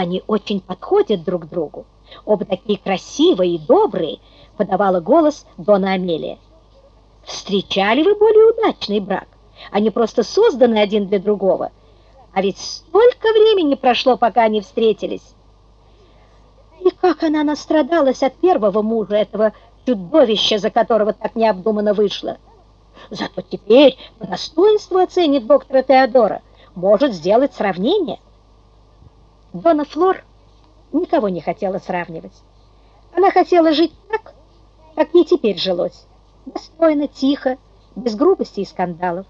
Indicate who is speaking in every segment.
Speaker 1: Они очень подходят друг другу. Оба такие красивые и добрые, подавала голос Дона Амелия. Встречали вы более удачный брак? Они просто созданы один для другого. А ведь столько времени прошло, пока они встретились. И как она настрадалась от первого мужа, этого чудовища, за которого так необдуманно вышла. Зато теперь по достоинству оценит доктора Теодора, может сделать сравнение. Дона Флор никого не хотела сравнивать. Она хотела жить так, как ей теперь жилось, достойно, тихо, без грубости и скандалов.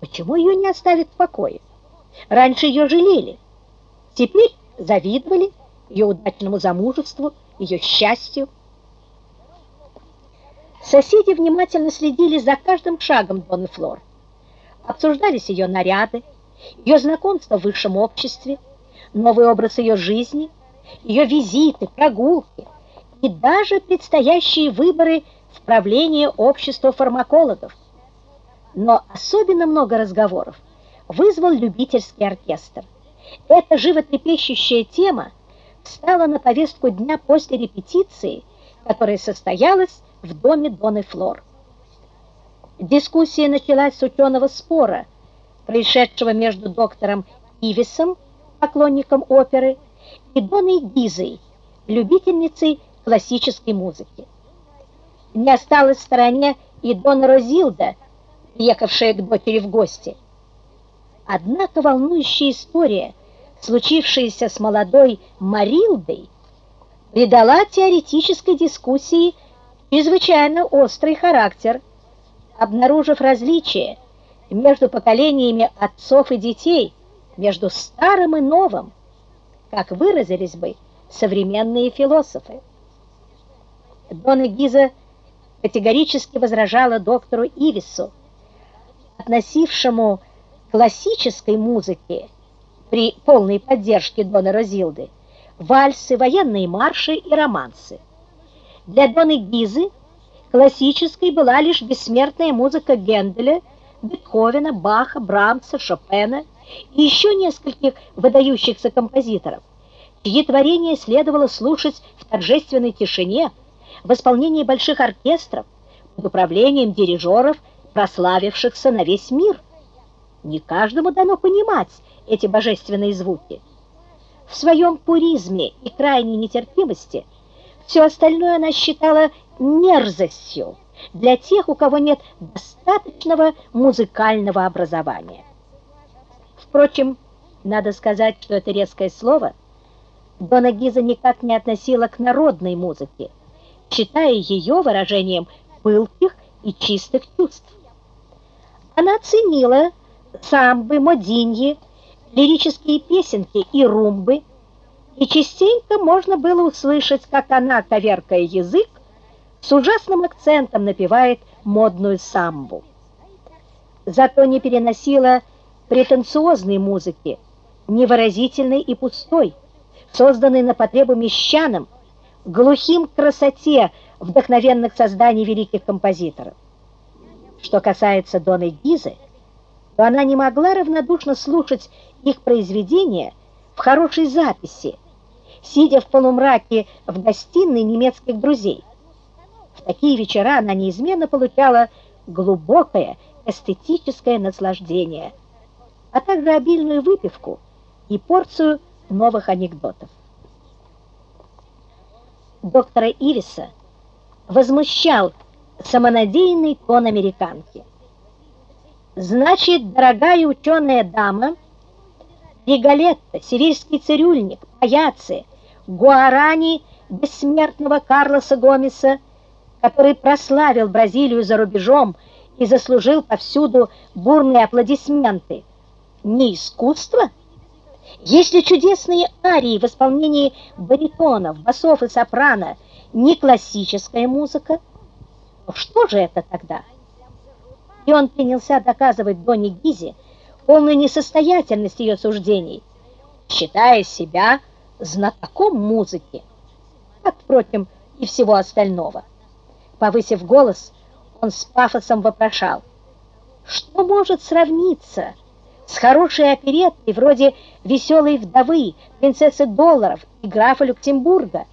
Speaker 1: Почему ее не оставят в покое? Раньше ее жалели, теперь завидовали ее удачному замужеству, ее счастью. Соседи внимательно следили за каждым шагом Донны Флор. Обсуждались ее наряды, ее знакомство в высшем обществе, новый образ ее жизни, ее визиты, прогулки и даже предстоящие выборы в правление общества фармакологов. Но особенно много разговоров вызвал любительский оркестр. Эта животрепещущая тема стала на повестку дня после репетиции, которая состоялась в доме Доны Флор. Дискуссия началась с ученого спора, происшедшего между доктором Ивисом, поклонником оперы, и Доной Гизой, любительницей классической музыки. Не осталась в стороне и Дона Розилда, ехавшая к дочери в гости. Однако волнующая история, случившаяся с молодой Марилдой, придала теоретической дискуссии чрезвычайно острый характер, обнаружив различия между поколениями отцов и детей, между старым и новым, как выразились бы современные философы. Дона Гиза категорически возражала доктору Ивису, относившему классической музыке при полной поддержке Дона Розилды вальсы, военные марши и романсы. Для Доны Гизы классической была лишь бессмертная музыка Генделя, Бетховена, Баха, Брамса, Шопена и еще нескольких выдающихся композиторов, чьи творения следовало слушать в торжественной тишине, в исполнении больших оркестров, под управлением дирижеров, прославившихся на весь мир. Не каждому дано понимать эти божественные звуки. В своем пуризме и крайней нетерпимости – все остальное она считала мерзостью для тех, у кого нет достаточного музыкального образования. Впрочем, надо сказать, что это резкое слово Дона Гиза никак не относила к народной музыке, считая ее выражением пылких и чистых чувств. Она оценила самбы, модиньи, лирические песенки и румбы, и частенько можно было услышать, как она, коверкая язык, с ужасным акцентом напевает модную самбу. Зато не переносила претенциозной музыки, невыразительной и пустой, созданной на потребу мещанам, глухим красоте вдохновенных созданий великих композиторов. Что касается Доны Гизы, то она не могла равнодушно слушать их произведения в хорошей записи, сидя в полумраке в гостиной немецких друзей. В такие вечера она неизменно получала глубокое эстетическое наслаждение, а также обильную выпивку и порцию новых анекдотов. Доктора Ивиса возмущал самонадеянный тон американки. Значит, дорогая ученая дама, Риголетто, сибирский цирюльник, паяцы, Гуарани бессмертного Карлоса Гомеса, который прославил Бразилию за рубежом и заслужил повсюду бурные аплодисменты. Не искусство? Если чудесные арии в исполнении баритонов, басов и сопрано не классическая музыка, то что же это тогда? И он принялся доказывать Доне Гизе полную несостоятельность ее суждений, считая себя знатоком музыки, как, впрочем, и всего остального. Повысив голос, он с пафосом вопрошал, что может сравниться с хорошей опереттой вроде «Веселой вдовы», «Принцессы долларов» и «Графа Люксембурга»,